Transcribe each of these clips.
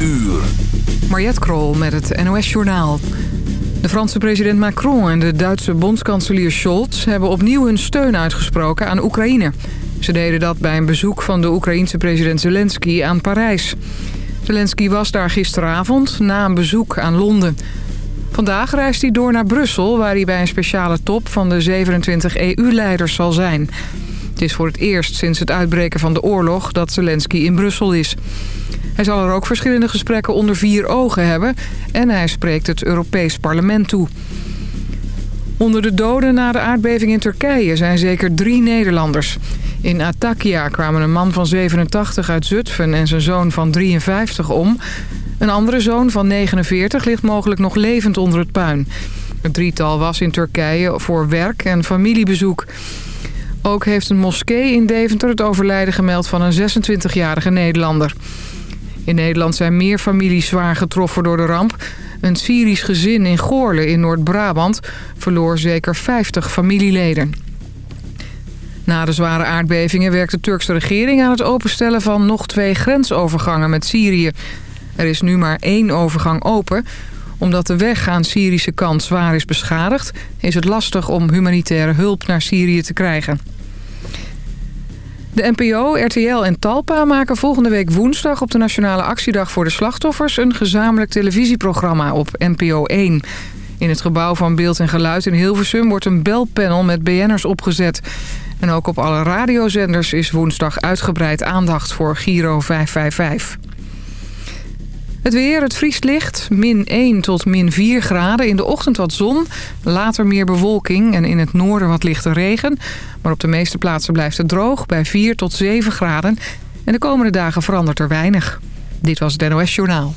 uur. Mariette Krol met het NOS Journaal. De Franse president Macron en de Duitse bondskanselier Scholz... hebben opnieuw hun steun uitgesproken aan Oekraïne. Ze deden dat bij een bezoek van de Oekraïense president Zelensky aan Parijs. Zelensky was daar gisteravond na een bezoek aan Londen. Vandaag reist hij door naar Brussel... waar hij bij een speciale top van de 27 EU-leiders zal zijn... Het is voor het eerst sinds het uitbreken van de oorlog dat Zelensky in Brussel is. Hij zal er ook verschillende gesprekken onder vier ogen hebben... en hij spreekt het Europees Parlement toe. Onder de doden na de aardbeving in Turkije zijn zeker drie Nederlanders. In Atakia kwamen een man van 87 uit Zutphen en zijn zoon van 53 om. Een andere zoon van 49 ligt mogelijk nog levend onder het puin. Het drietal was in Turkije voor werk en familiebezoek. Ook heeft een moskee in Deventer het overlijden gemeld van een 26-jarige Nederlander. In Nederland zijn meer families zwaar getroffen door de ramp. Een Syrisch gezin in Goorle in Noord-Brabant verloor zeker 50 familieleden. Na de zware aardbevingen werkt de Turkse regering aan het openstellen van nog twee grensovergangen met Syrië. Er is nu maar één overgang open. Omdat de weg aan Syrische kant zwaar is beschadigd... is het lastig om humanitaire hulp naar Syrië te krijgen. De NPO, RTL en Talpa maken volgende week woensdag... op de Nationale Actiedag voor de Slachtoffers... een gezamenlijk televisieprogramma op NPO 1. In het gebouw van Beeld en Geluid in Hilversum... wordt een belpanel met BN'ers opgezet. En ook op alle radiozenders is woensdag uitgebreid aandacht voor Giro 555. Het weer, het vriest licht, min 1 tot min 4 graden. In de ochtend wat zon, later meer bewolking en in het noorden wat lichte regen. Maar op de meeste plaatsen blijft het droog bij 4 tot 7 graden. En de komende dagen verandert er weinig. Dit was het NOS Journaal.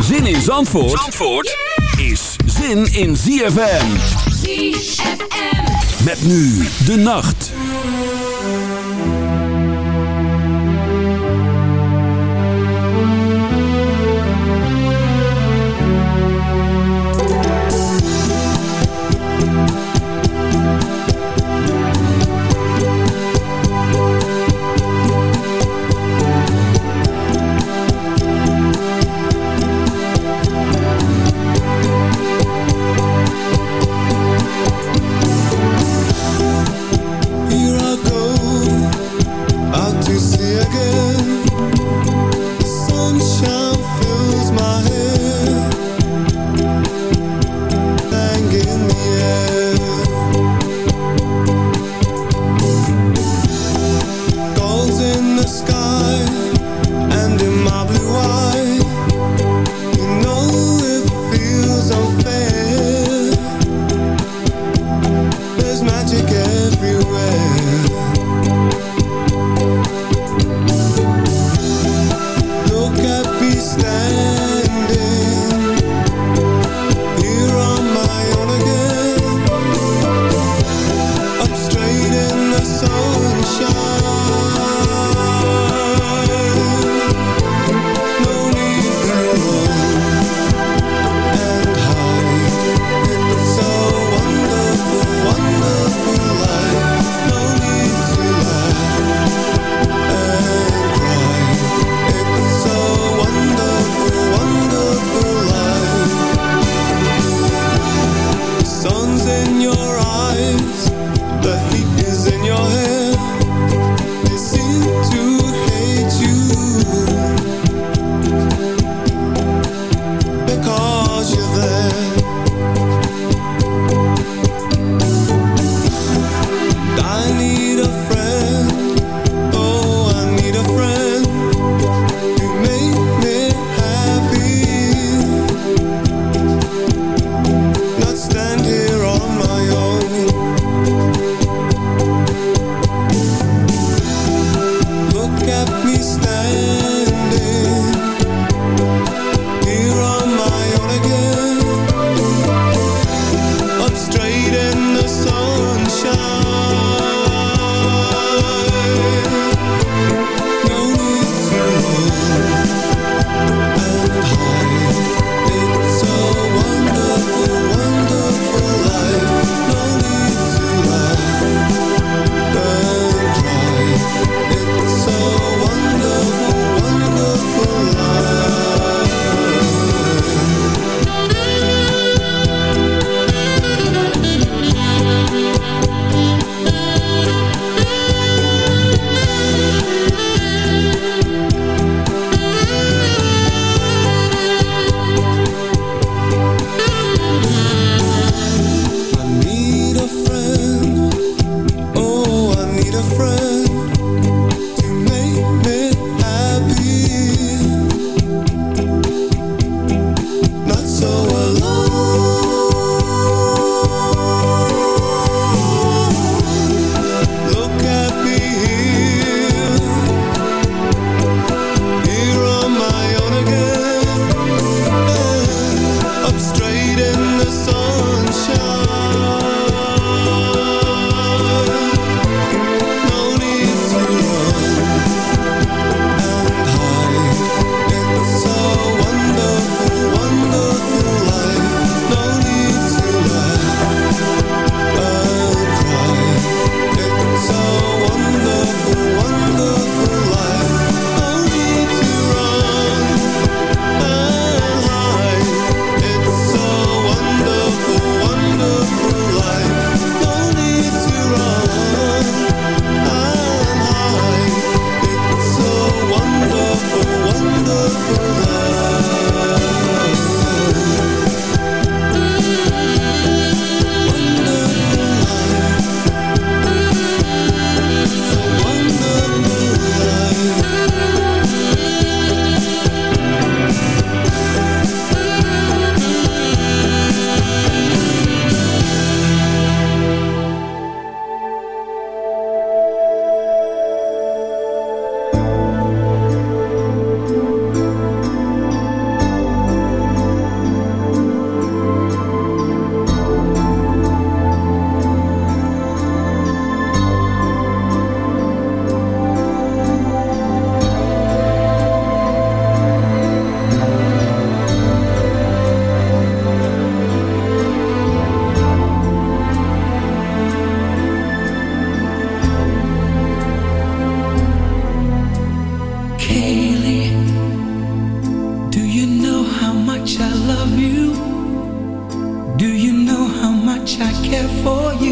Zin in Zandvoort, Zandvoort is zin in ZFM. ZFM. Met nu de nacht. for you.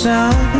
sound.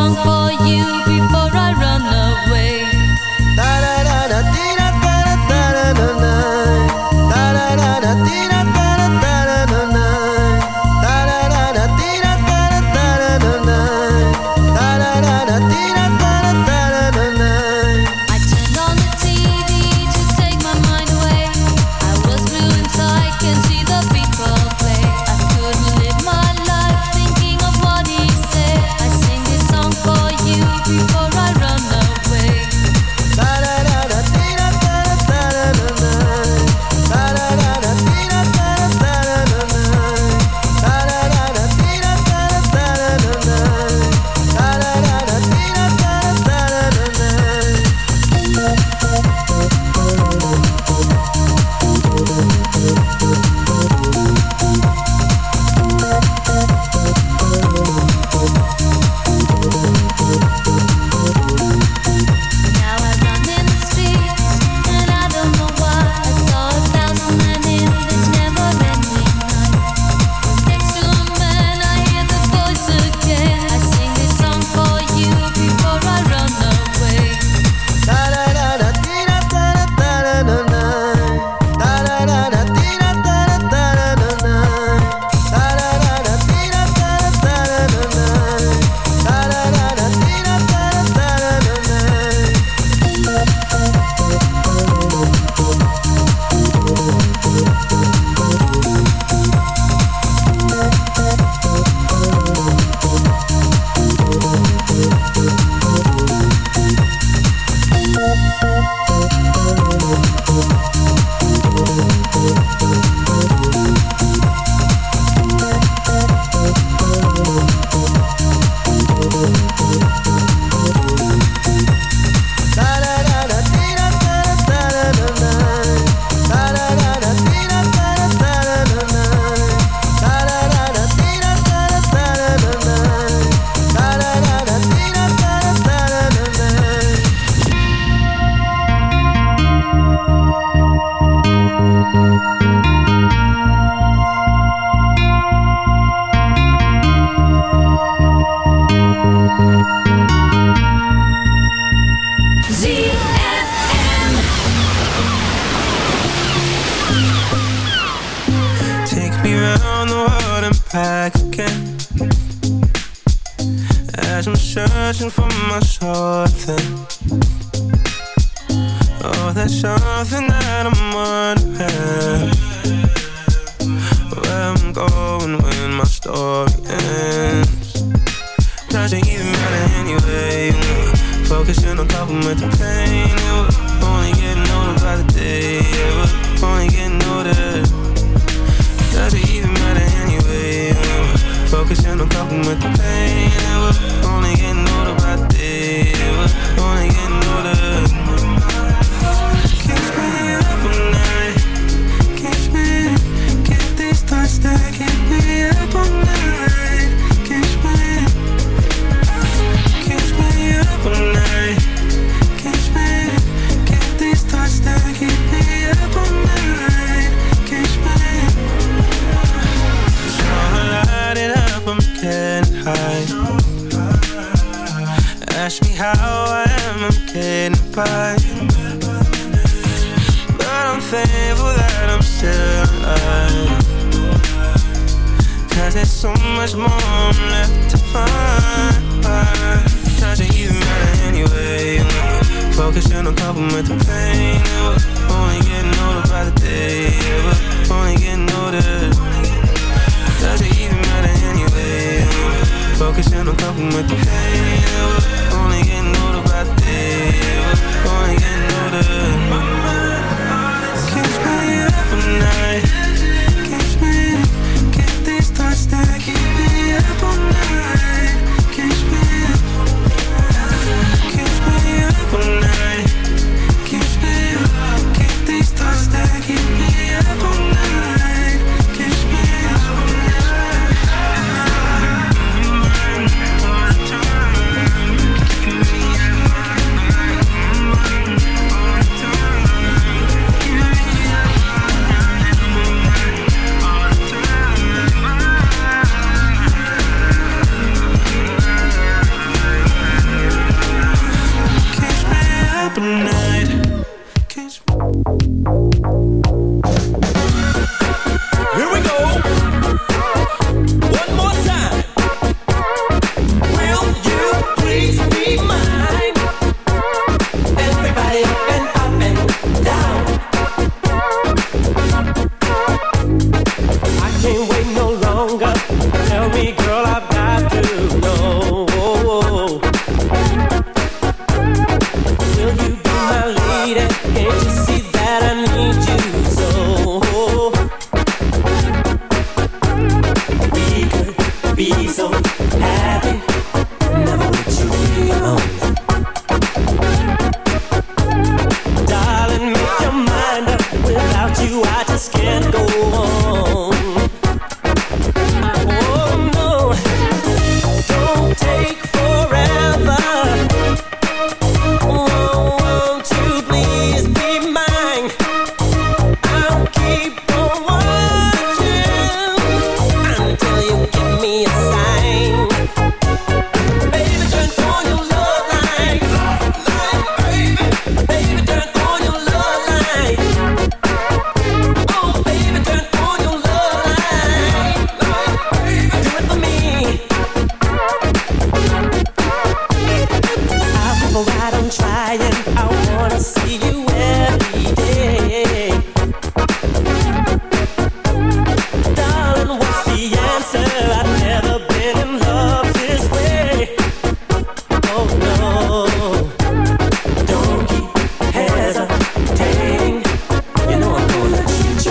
song for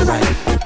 right.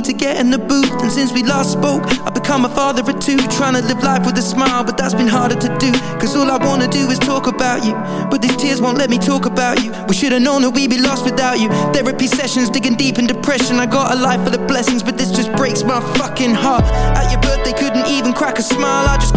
Me to get in the booth And since we last spoke, I've become a father of two Trying to live life with a smile, but that's been harder to do. Cause all I wanna do is talk about you. But these tears won't let me talk about you. We should've known that we'd be lost without you. Therapy sessions, digging deep in depression. I got a life full of blessings, but this just breaks my fucking heart. At your birthday couldn't even crack a smile. I just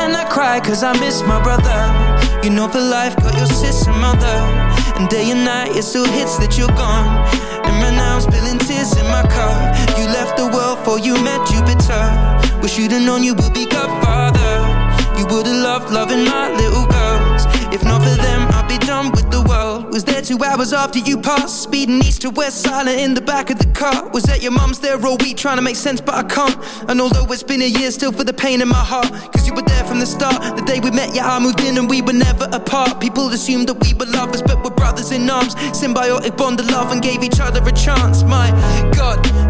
and I cry Cause I miss my brother. You know for life got your sister mother. And day and night it still hits that you're gone. And right now I'm spilling tears in my car You left the world for you met Jupiter. Wish you'd have known you would be godfather. You would've loved loving my little girls. If not for them I'd be done with Was there two hours after you passed Speeding east to west silent in the back of the car? Was at your mum's there all week trying to make sense but I can't? And although it's been a year still for the pain in my heart. Cause you were there from the start The day we met yeah I moved in and we were never apart. People assumed that we were lovers but we're brothers in arms. Symbiotic bond of love and gave each other a chance. My God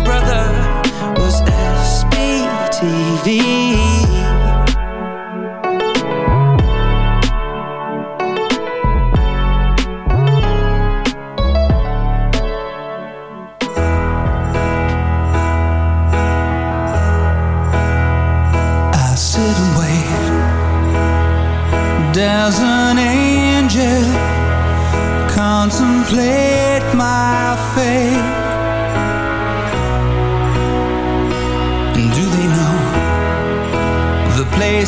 my brother was SBTV There's an angel. Contemplate my